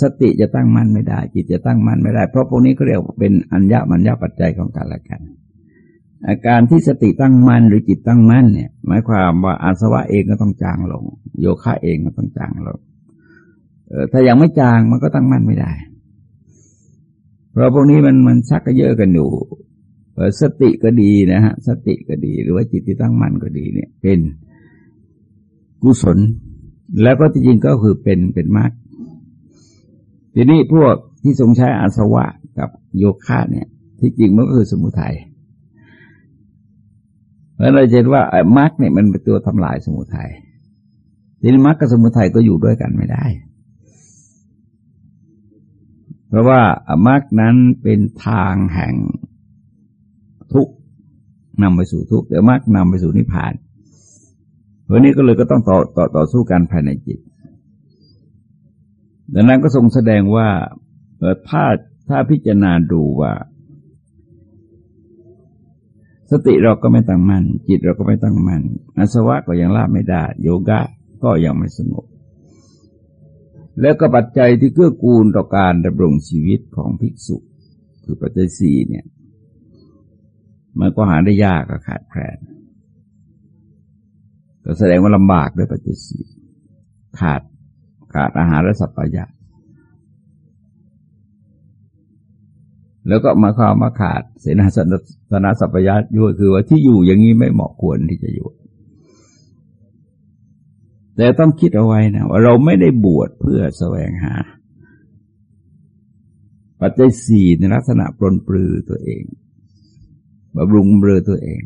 สติจะตั้งมั่นไม่ได้ จิตจะตั้งมั่นไม่ได้ เพราะพวกนี้ก็เรียกเป็นอัญญามัญญาปัจจัยของกันและกัน อาการที่สติตั้งมั่นหรือจิตตั้งมั่นเนี่ย หมายความว่าอาสวะเองก็ต้องจางลง โยคะเองก็ต้องจางลงถ้ายังไม่จางมันก็ตั้งมั่นไม่ได้ เพราะพวกนี้มันมันชักก็เยอะกันอยู่สติก็ดีนะฮะ สติก็ดี หรือว่าจิตที่ตั้งมั่นก็ดีเนี่ย เป็นกุศล แล้วก็จริงก็คือเป็นเป็นมรรคทีนี้พวกที่ทรงใช้อาสวะกับโยคะเนี่ย ที่จริงมันก็คือสมุทัย เพราะเราเห็นว่ามรรคเนี่ยมันเป็นตัวทำลายสมุทัยทีนี้มรรคกับสมุทัยก็อยู่ด้วยกันไม่ได้ เพราะว่ามรรคนั้นเป็นทางแห่งทุกนำไปสู่ทุกแต่มรรคนำไปสู่นิพพานวันนี้ก็เลยก็ต้องต่อต่อต่อสู้กันภายในจิต ดังนั้นก็ทรงแสดงว่าถ้าถ้าพิจารณาดูว่า สติเราก็ไม่ตั้งมั่นจิตเราก็ไม่ตั้งมั่นอาสวะก็ยังละไม่ได้ โยกะก็ยังไม่สงบ แล้วก็ปัจจัยที่เกื้อกูลต่อการดำรงชีวิตของภิกษุ คือปัจจัยสี่เนี่ย มันก็หาได้ยากก็ขาดแคลนก็แสดงว่าลำบากด้วยปัจจัยสี่ขาดขาดอาหารและสัพพยะ แล้วก็มาความมาขาด เสนาสนะสัพพยะด้วยคือว่าที่อยู่อย่างนี้ไม่เหมาะควรที่จะอยู่ แต่ต้องคิดเอาไว้นะว่าเราไม่ได้บวชเพื่อแสวงหา ปัจจัยสี่ในลักษณะปลนปลือตัวเองบำรุงเบลอตัวเอง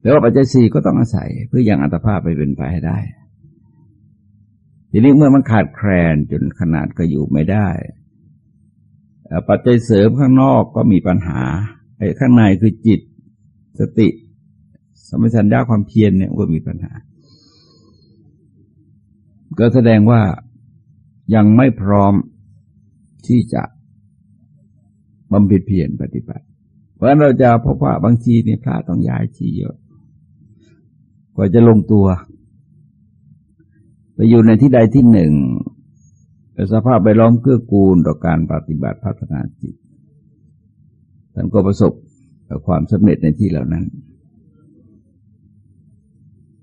แต่ว่าปัจจัยสี่ก็ต้องอาศัยเพื่อยังอัตภาพไปเป็นไปให้ได้ ทีนี้เมื่อมันขาดแคลนจนขนาดก็อยู่ไม่ได้ ปัจจัยเสริมข้างนอกก็มีปัญหาไอ้ข้างในคือจิตสติ สมัชัญญาความเพียรเนี่ยก็มีปัญหา ก็แสดงว่ายังไม่พร้อมที่จะบำเพ็ญเพียรปฏิบัติ เพราะฉะนั้นเราจะพบว่าบางทีเนี่ยพระต้องย้ายที่เยอะ กว่าจะลงตัว ไปอยู่ในที่ใดที่หนึ่ง สภาพไปล้อมเกื้อกูลต่อการปฏิบัติพัฒนาจิตท่านก็ประสบความสำเร็จในที่เหล่านั้น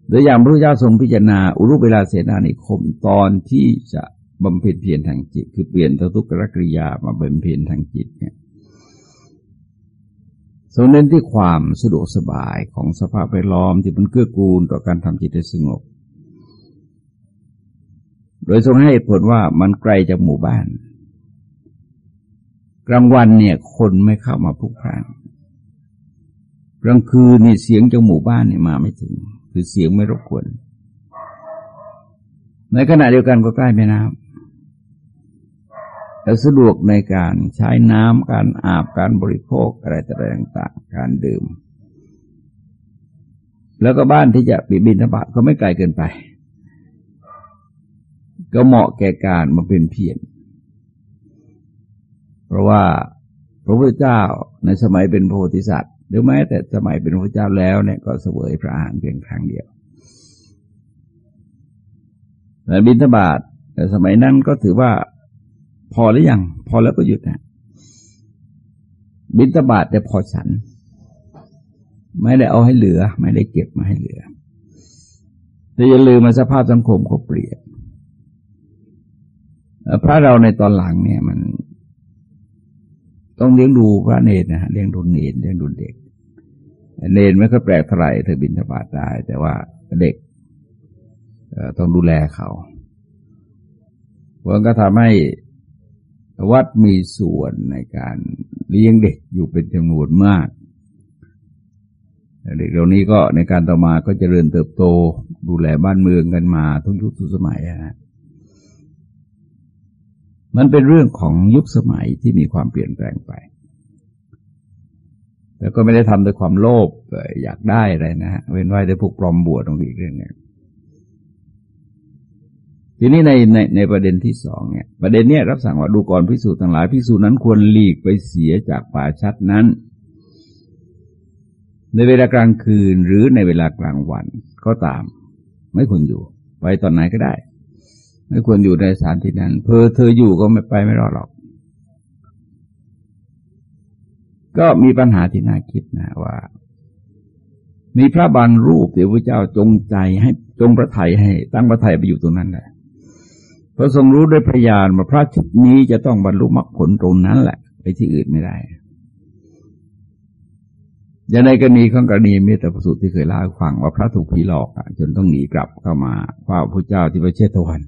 โดยอย่างพระเจ้าทรงพิจารณาอุรุเวลาเสนานิคมตอนที่จะบำเพ็ญเพียรทางจิต คือเปลี่ยนทุกขกริยามาบำเพ็ญทางจิตเนี่ยทรงเน้นที่ความสะดวกสบายของสภาพแวดล้อมที่มันเกื้อกูลต่อการทำจิตให้สงบ ยทรงให้ผลว่ามันไกลจากหมู่บ้าน กลางวันเนี่ย คนไม่เข้ามาพลุกพล่านกลางคืนนี่เสียงจากหมู่บ้านเนี่ยมาไม่ถึง คือเสียงไม่รบกวน ในขณะเดียวกันก็ใกล้แม่น้ำแล้วสะดวกในการใช้น้ำการอาบการบริโภคอะไรต่างๆการดื่ม แล้วก็บ้านที่จะปิบินทบาทก็ไม่ไกลเกินไป ก็เหมาะแก่การมาเป็นเพียรเพราะว่าพระพุทธเจ้าในสมัยเป็นพระโพธิสัตว์ หรือแม้แต่สมัยเป็นพระพุทธเจ้าแล้วเนี่ยก็เสวยพระอาหารเพียงครั้งเดียวแต่บินทบาทแต่สมัยนั้นก็ถือว่าพอหรือยัง พอแล้วก็หยุดนะบิณฑบาตแต่พอฉัน ไม่ได้เอาให้เหลือ ไม่ได้เก็บมาให้เหลือแต่อย่าลืมมาสภาพสังคมก็เปลี่ยน พระเราในตอนหลังเนี่ยมัน ต้องเลี้ยงดูพระเนรนะฮะเลี้ยงดูเนรเลี้ยงดูเด็ก เนรไม่ค่อยแปลกเท่าไหร่เธอบินทบาทได้ แต่ว่าเด็กต้องดูแลเขาเพราะก็ทำให้วัดมีส่วนในการเลี้ยงเด็กอยู่เป็นจำนวนมาก เด็กเหล่านี้ก็ในการต่อมาก็จเจริญเติบโตดูแลบ้านเมืองกันมาทุกยุคทุกสมัยนะ มันเป็นเรื่องของยุคสมัยที่มีความเปลี่ยนแปลงไปแต่ก็ไม่ได้ทำด้วยความโลภอยากได้อะไรนะฮะเว้นไว้ได้พวกปลอมบวชตรงอีกเรื่องนึงทีนี้ในในในประเด็นที่สองเนี่ยประเด็นเนี้ยรับสั่งว่าดูก่อนพิสูจน์ทั้งหลายพิสูจน์นั้นควรหลีกไปเสียจากป่าชัดนั้น ในเวลากลางคืนหรือในเวลากลางวันก็ตาม ไม่ควรอยู่ ไปตอนไหนก็ได้ ไม่ควรอยู่ในสถานที่นั้น เพอเธออยู่ก็ไม่ไปไม่รอดหรอก ก็มีปัญหาที่น่าคิดนะว่า มีพระบางรูปเดี๋ยวพระเจ้าจงใจให้จงประไทยให้ ตั้งประไทยไปอยู่ตรงนั้นแหละพระทรงรู้ด้วยพยานว่าพระชุดนี้จะต้องบรรลุมรรคผลตรงนั้นแหละ ไปที่อื่นไม่ได้อย่างในกรณีของกรณีเมีแต่ประสูตรที่เคยเล่าให้ฟังว่าพระถูกผีหลอกจนต้องหนีกลับเข้ามาเฝ้าพระเจ้าที่ประเทศตะวัน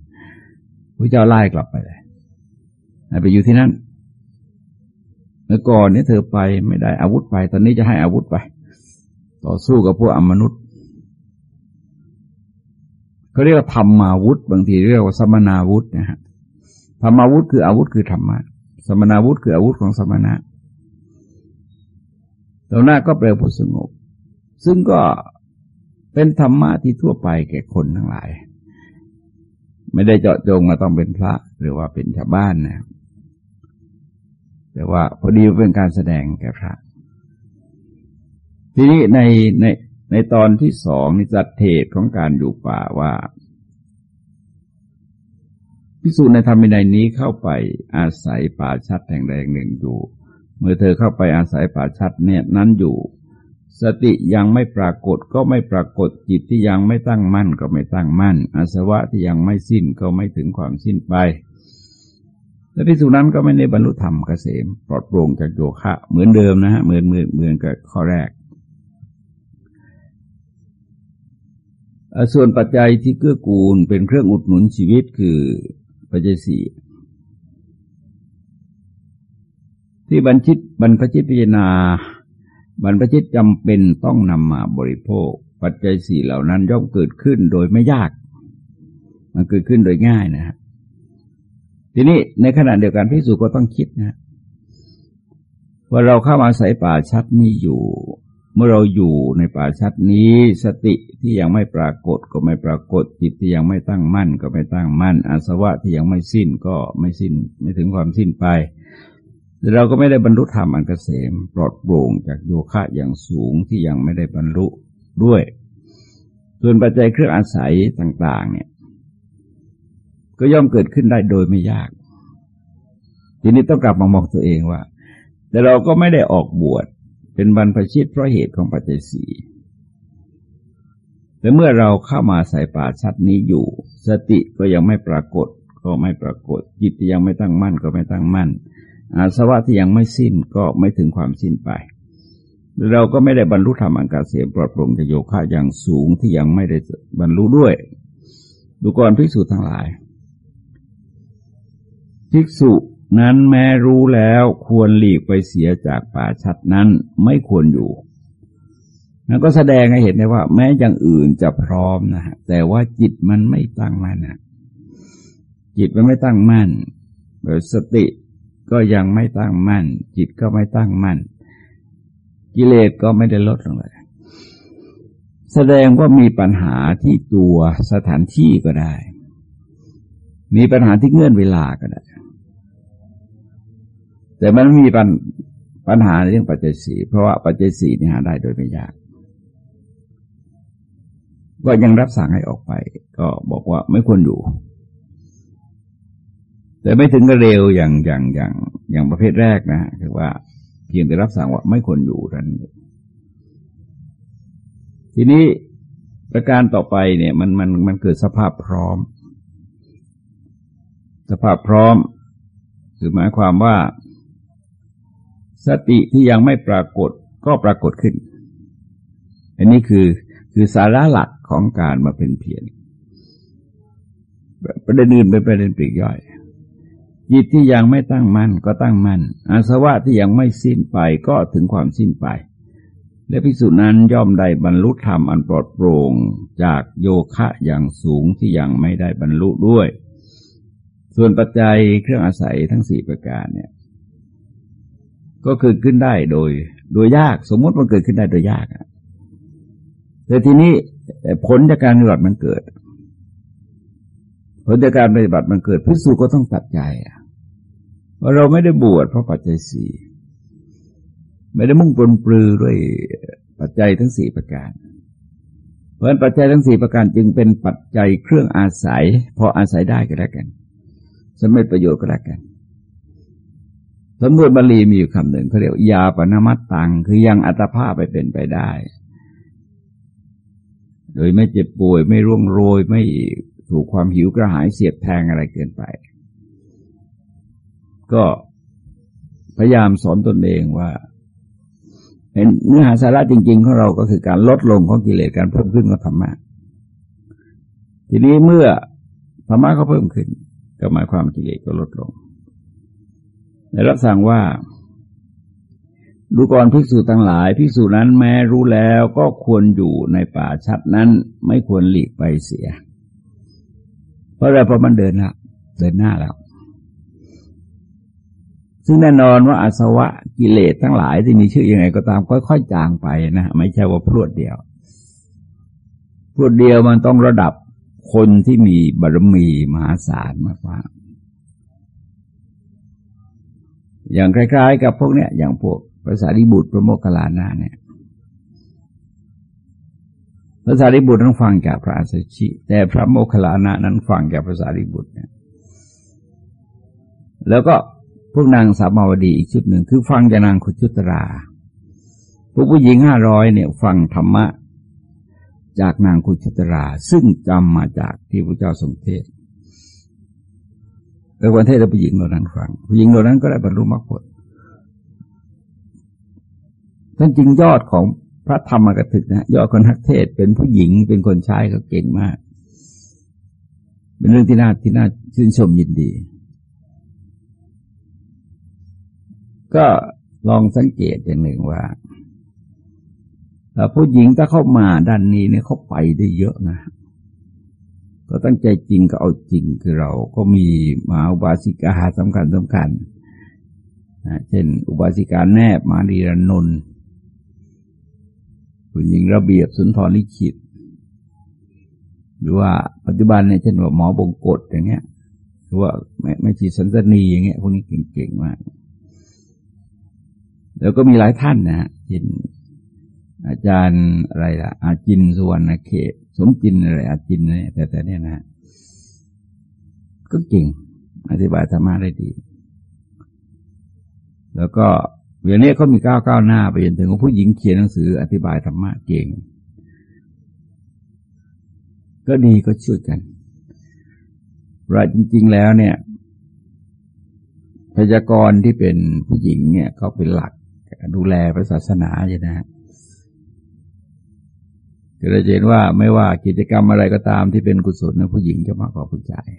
พระเจ้าไล่กลับไปเลยไปอยู่ที่นั่น เมื่อก่อนนี้เธอไปไม่ได้อาวุธไป ตอนนี้จะให้อาวุธไป ต่อสู้กับพวกอมนุษย์เขาเรียกว่าธรรมาวุธ บางทีเรียกว่าสมนาวุธนะฮะธรรมาวุธคืออาวุธคือธรรมะ สมนาวุธคืออาวุธของสมณะตรงหน้าก็แปลผู้สงบ ซึ่งก็เป็นธรรมะที่ทั่วไปแก่คนทั้งหลาย ไม่ได้เจาะจงมาต้องเป็นพระ หรือว่าเป็นชาวบ้านนะแต่ว่าพอดีเป็นการแสดงแก่พระ ทีนี้ในในในตอนที่สองนิสัตเทศของการอยู่ป่าว่าพิสูจน์ในธรรมินัยนี้เข้าไปอาศัยป่าชัดแห่งใดแห่งหนึ่งอยู่ เมื่อเธอเข้าไปอาศัยป่าชัดเนี่ยนั้นอยู่ สติยังไม่ปรากฏก็ไม่ปรากฏจิตที่ยังไม่ตั้งมั่นก็ไม่ตั้งมั่น อาสวะที่ยังไม่สิ้นก็ไม่ถึงความสิ้นไปและพิสูจนั้นก็ไม่ได้บรรลุธรรมเกษมปลอดโปร่งจากโยคะเหมือนเดิมนะฮะเหมือนเหมือนเหมือนกับข้อแรก ส่วนปัจจัยที่เกื้อกูลเป็นเครื่องอุดหนุนชีวิตคือปัจจัยสี่ที่บรรชิตบรรพชิตพิจารณา บรรพชิตจำเป็นต้องนำมาบริโภค ปัจจัยสี่เหล่านั้นย่อมเกิดขึ้นโดยไม่ยาก มันเกิดขึ้นโดยง่ายนะฮะทีนี้ในขณะเดียวกันพิสูจน์ก็ต้องคิดนะว่าเราเข้ามาใส่ป่าชัดนี้อยู่ เมื่อเราอยู่ในป่าชัดนี้ สติที่ยังไม่ปรากฏก็ไม่ปรากฏจิตที่ยังไม่ตั้งมั่น ก็ไม่ตั้งมั่นอาสวะที่ยังไม่สิ้นก็ไม่สิ้น ไม่ถึงความสิ้นไป เราก็ไม่ได้บรรลุธรรมอันเกษมปลอดโปร่งจากโยคะอย่างสูงที่ยังไม่ได้บรรลุด้วย ส่วนปัจจัยเครื่องอาศัยต่าง ๆ เนี่ย ก็ย่อมเกิดขึ้นได้โดยไม่ยาก ทีนี้ต้องกลับมามองตัวเองว่า แต่เราก็ไม่ได้ออกบวชเป็นบรรพชิตเพราะเหตุของปัจจัยสีแต่เมื่อเราเข้ามาใส่ป่าชัดนี้อยู่ สติก็ยังไม่ปรากฏ ก็ไม่ปรากฏ จิตยังไม่ตั้งมั่นก็ไม่ตั้งมั่น อาสวะที่ยังไม่สิ้นก็ไม่ถึงความสิ้นไป เราก็ไม่ได้บรรลุธรรมอันกาเสียปลอดโปร่งจากโยคะอย่างสูงที่ยังไม่ได้บรรลุด้วย ดูก่อนภิกษุทั้งหลาย ภิกษุนั้นแม้รู้แล้วควรหลีกไปเสียจากป่าชัดนั้นไม่ควรอยู่นั่นก็แสดงให้เห็นได้ว่า แม้อย่างอื่นจะพร้อมนะฮะแต่ว่าจิตมันไม่ตั้งมั่นนะจิตมันไม่ตั้งมั่นสติ ก็ยังไม่ตั้งมั่น จิตก็ไม่ตั้งมั่น กิเลสก็ไม่ได้ลดลงเลยแสดงว่ามีปัญหาที่ตัวสถานที่ก็ได้ มีปัญหาที่เงื่อนเวลาก็ได้ แต่มันมีปัญปัญหาในเรื่องปัจจัยสี่เพราะว่าปัจจัยสี่นี่หาได้โดยไม่ยาก ก็ยังรับสั่งให้ออกไป ก็บอกว่าไม่ควรอยู่ แต่ไม่ถึงกับเร็วอย่างอย่างอย่างอย่างประเภทแรกนะคือว่าเพียงแต่รับสั่งว่าไม่ควรอยู่นั้นทีนี้ประการต่อไปเนี่ย มันมันมันเกิดสภาพพร้อม สภาพพร้อม คือหมายความว่า สติที่ยังไม่ปรากฏก็ปรากฏขึ้น อันนี้คือคือสาระหลักของการมาเป็นเพียรประเด็นอื่นเป็นประเด็นปลีกย่อย จิตที่ยังไม่ตั้งมั่นก็ตั้งมั่นอาสวะที่ยังไม่สิ้นไปก็ถึงความสิ้นไป และภิกษุนั้นย่อมได้บรรลุธรรมอันปลอดโปร่งจากโยคะอย่างสูงที่ยังไม่ได้บรรลุด้วย ส่วนปัจจัยเครื่องอาศัยทั้งสี่ประการเนี่ย ก็เกิดขึ้นได้โดย โดยยากสมมติมันเกิดขึ้นได้โดยยากแต่ทีนี้ผลจากการปฏิบัติมันเกิด ผลจากการปฏิบัติมันเกิดพิสูจก็ต้องตัดใจว่าเราไม่ได้บวชเพราะปัจจัยสี่ไม่ได้มุ่งปนปลือด้วยปัจจัยทั้งสี่ประการ เพราะปัจจัยทั้งสี่ประการจึงเป็นปัจจัยเครื่องอาศัย พออาศัยได้ก็แล้วกันสมเร็จประโยชน์ก็แล้วกันสมนวนบาลีมีอยู่คำหนึ่งเขาเรียกยาปนมัตตัง คือยังอัตภาพไปเป็นไปได้ โดยไม่เจ็บป่วยไม่ร่วงโรยไม่ ถูกความหิวกระหายเสียดแทงอะไรเกินไป ก็พยายามสอนตนเองว่าเป็นเนื้อหาสาระจริง ๆ ของเราก็คือการลดลงของกิเลสการเพิ่มขึ้นของธรรมะทีนี้เมื่อธรรมะก็เพิ่มขึ้น ก็หมายความกิเลสก็ลดลงในรับสั่งว่าดูก่อนภิกษุทั้งหลาย ภิกษุนั้นแม้รู้แล้วก็ควรอยู่ในป่าชัดนั้น ไม่ควรหลีกไปเสีย เพราะอะไรเพราะมันเดินละเดินหน้าแล้ว ซึ่งแน่นอนว่าอาสวะกิเลสทั้งหลายที่มีชื่ออยังไงก็ตาม ค่อยๆจางไปนะไม่ใช่ว่าพรวดเดียวพรวดเดียวมันต้องระดับคนที่มีบารมีมหาศาลมากว่าอย่างคล้ายๆ กับพวกเนี้ยอย่างพวกภาษาดิบุตรพระโมคคัลลานาเนี่ย พระสารีบุตรนั้นฟังจากพระอาสชิ แต่พระโมคคัลลานะนั้นฟังจากพระสารีบุตรเนี่ย แล้วก็พวกนางสามาวดีอีกชุดหนึ่งคือฟังจากนางคุชุตราพวกผู้หญิงห้าร้อยเนี่ย ฟังธรรมะจากนางคุชุตรา ซึ่งจำมาจากที่พระเจ้าทรงเทศแต่วันเทศผู้หญิงเหล่านั้นฟัง ผู้หญิงเหล่านั้นก็ได้บรรลุมรรคผลท่านจริงยอดของ พระธรรมกถึกนะยอดคนนักเทศเป็นผู้หญิงเป็นคนชายเขาเก่งมาก เป็นเรื่องที่น่าที่น่าชื่นชมยินดี ก็ลองสังเกตอย่างหนึ่งว่าผู้หญิงถ้าเข้ามาด้านนี้เนี่ยเขาไปได้เยอะนะก็ตั้งใจจริงก็เอาจริงคือเราก็มีมาอุบาสิกาสำคัญสำคัญนะเช่น อุบาสิกาแนบมารีรนนท์ ผู้หญิงระเบียบสุนทรลิขิต หรือว่าปัจจุบันเนี่ยเช่นว่าหมอบงกฎอย่างเงี้ย หรือว่าไม่ไม่ชีสันตนีอย่างเงี้ยพวกนี้เก่งๆมาก แล้วก็มีหลายท่านนะฮะเช่นอาจารย์อะไรล่ะ อาจินสุวรรณเขต สมจินอะไรอาจินเนี่ยแต่แต่เนี่ยนะก็เก่งอธิบายธรรมะได้ดี แล้วก็ เดี๋ยวนี้เขามีก้าวก้าวหน้าไปจนถึงผู้หญิงเขียนหนังสืออธิบายธรรมะเก่ง ก็ดีก็ช่วยกันว่าจริง ๆ แล้วเนี่ยพยากรที่เป็นผู้หญิงเนี่ยเขาเป็นหลักดูแลพระศาสนาใช่ไหมฮะจะเห็นว่าไม่ว่ากิจกรรมอะไรก็ตามที่เป็นกุศลนะผู้หญิงจะมากกว่าผู้ชาย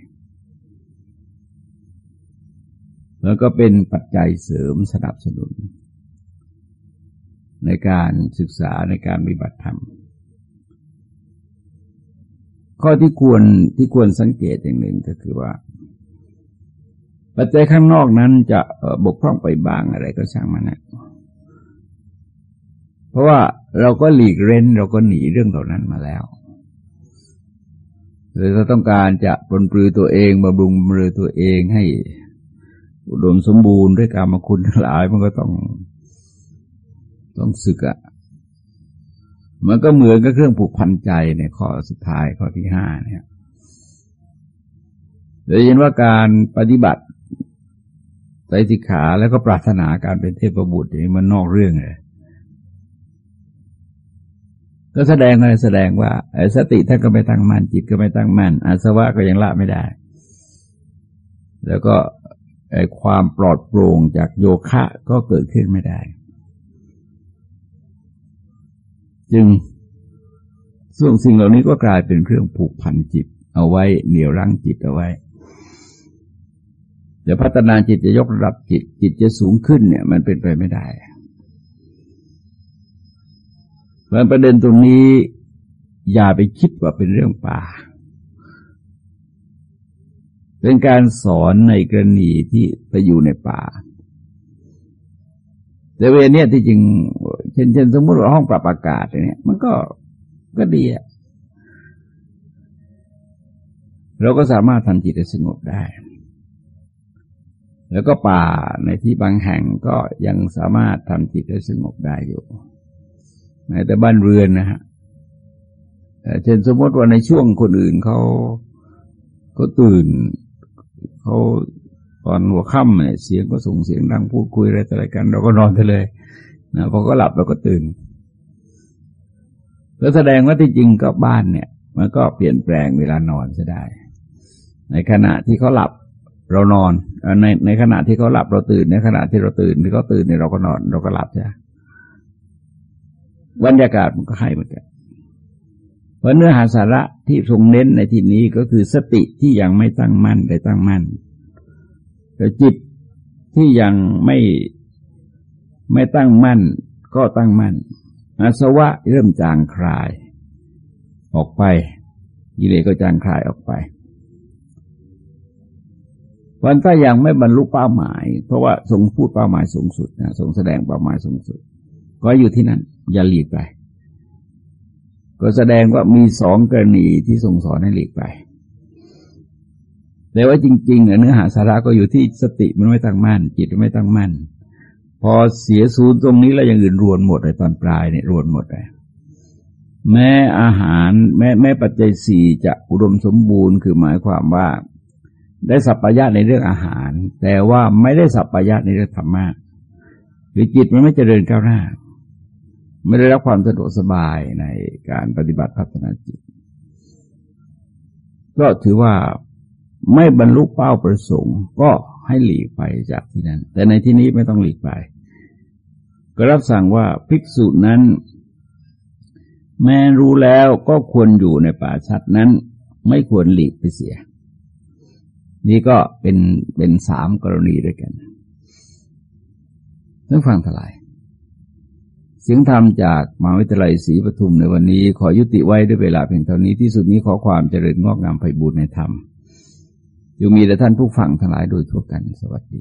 แล้วก็เป็นปัจจัยเสริมสนับสนุน ในการศึกษาในการมีบัติธรรม ข้อที่ควรที่ควรสังเกตอย่างหนึ่งก็คือว่า ปัจจัยข้างนอกนั้นจะบกพร่องไปบางอะไรก็ช่างมันนะเพราะว่าเราก็หลีกเร้นเราก็หนีเรื่องเหล่านั้นมาแล้วหรือเราต้องการจะปลนปลือตัวเองบำรุงบำรุงตัวเองให้ อุดมสมบูรณ์ด้วยกรรมคุณทั้งหลายมันก็ต้อง ต้องสึกอะ่ะมันก็เหมือนกับเครื่องผูกพันใจในข้อสุดท้ายข้อที่ห้าเนี่ยเดี๋ยวเห็นว่าการปฏิบัติใจสิกขาแล้วก็ปรารถนาการเป็นเทพบุตรนี่มันนอกเรื่องเลยก็แสดงอะไรแสดงว่าสติท่านก็ไม่ตั้งมั่นจิตก็ไม่ตั้งมั่นอาสวะก็ยังละไม่ได้ แล้วก็ ความปลอดโปร่งจากโยคะก็เกิดขึ้นไม่ได้ จึงส่วนสิ่งเหล่านี้ก็กลายเป็นเครื่องผูกพันจิต เอาไว้เหนี่ยวรั้งจิตเอาไว้จะพัฒนาจิตจะยกระดับจิต จิตจะสูงขึ้นเนี่ย มันเป็นไปไม่ได้เพราะประเด็นตรงนี้อย่าไปคิดว่าเป็นเรื่องป่า เป็นการสอนในกรณีที่ไปอยู่ในป่า แต่เวลาเนี้ยที่จริงเช่นเช่นสมมติว่าห้องปรับอากาศเนี่ย มันก็ก็ดีอะเราก็สามารถทำจิตให้สงบได้ แล้วก็ป่าในที่บางแห่งก็ยังสามารถทำจิตให้สงบได้อยู่แม้แต่บ้านเรือนนะฮะเช่นสมมติว่าในช่วงคนอื่นเขาเขาตื่น เขาตอนหัวค่ำเนี่ยเสียงก็ส่งเสียงดังพูดคุยอะไรต่ออะไรกัน เราก็นอนไปเลยนะพอก็หลับเราก็ตื่นก็แสดงว่าที่จริงก็บ้านเนี่ย มันก็เปลี่ยนแปลงเวลานอนจะได้ ในขณะที่เขาหลับเรานอนในในขณะที่เขาหลับเราตื่นในขณะที่เราตื่นที่เขาตื่นเนี่ยเราก็นอนเราก็หลับใช่บรรยากาศมันก็ให้เหมือนกัน ราะเนื้อหาสาระที่ทรงเน้นในที่นี้ก็คือสติที่ยังไม่ตั้งมั่นได้ตั้งมั่นแต่จิตที่ยังไม่ไม่ตั้งมั่น ก็ตั้งมั่น อาสวะเริ่มจางคลาย ออกไปกิเลสก็จางคลายออกไปวันถ้ายังไม่บรรลุเป้าหมาย เพราะว่าทรงพูดเป้าหมายสูงสุดนะทรงแสดงเป้าหมายสูงสุด ก็อยู่ที่นั้นอย่าหลีกไป ก็แสดงว่ามีสองกรณีที่ทรงสอนให้หลีกไป แต่ว่าจริงๆเนื้อหาสาระก็อยู่ที่สติมันไม่ตั้งมั่น จิตไม่ตั้งมั่น พอเสียศูนย์ตรงนี้แล้วอย่างอื่นรวนหมดเลยตอนปลายเนี่ยรวนหมดเลยแม้อาหารแม้แม้ปัจจัยสี่จะอุดมสมบูรณ์คือหมายความว่า ได้สัพพยะในเรื่องอาหาร แต่ว่าไม่ได้สัพพยะในเรื่องธรรมะหรือจิตมันไม่เจริญก้าวหน้า ไม่ได้รับความสะดวกสบายในการปฏิบัติพัฒนาจิต ก็ถือว่าไม่บรรลุเป้าประสงค์ ก็ให้หลีกไปจากที่นั้น แต่ในที่นี้ไม่ต้องหลีกไป ก็รับสั่งว่าภิกษุนั้น แม้รู้แล้วก็ควรอยู่ในป่าชัดนั้น ไม่ควรหลีกไปเสีย นี่ก็เป็นเป็นสามกรณีด้วยกันต้องฟังทลาย เสียงธรรมจากมหาวิทยาลัยศรีปทุมในวันนี้ ขอยุติไว้ด้วยเวลาเพียงเท่านี้ที่สุดนี้ขอความเจริญงอกงามไปบูรณนธรรมอยู่มีแต่ท่านผู้ฟังทั้งหลายโดยทั่วกันสวัสดี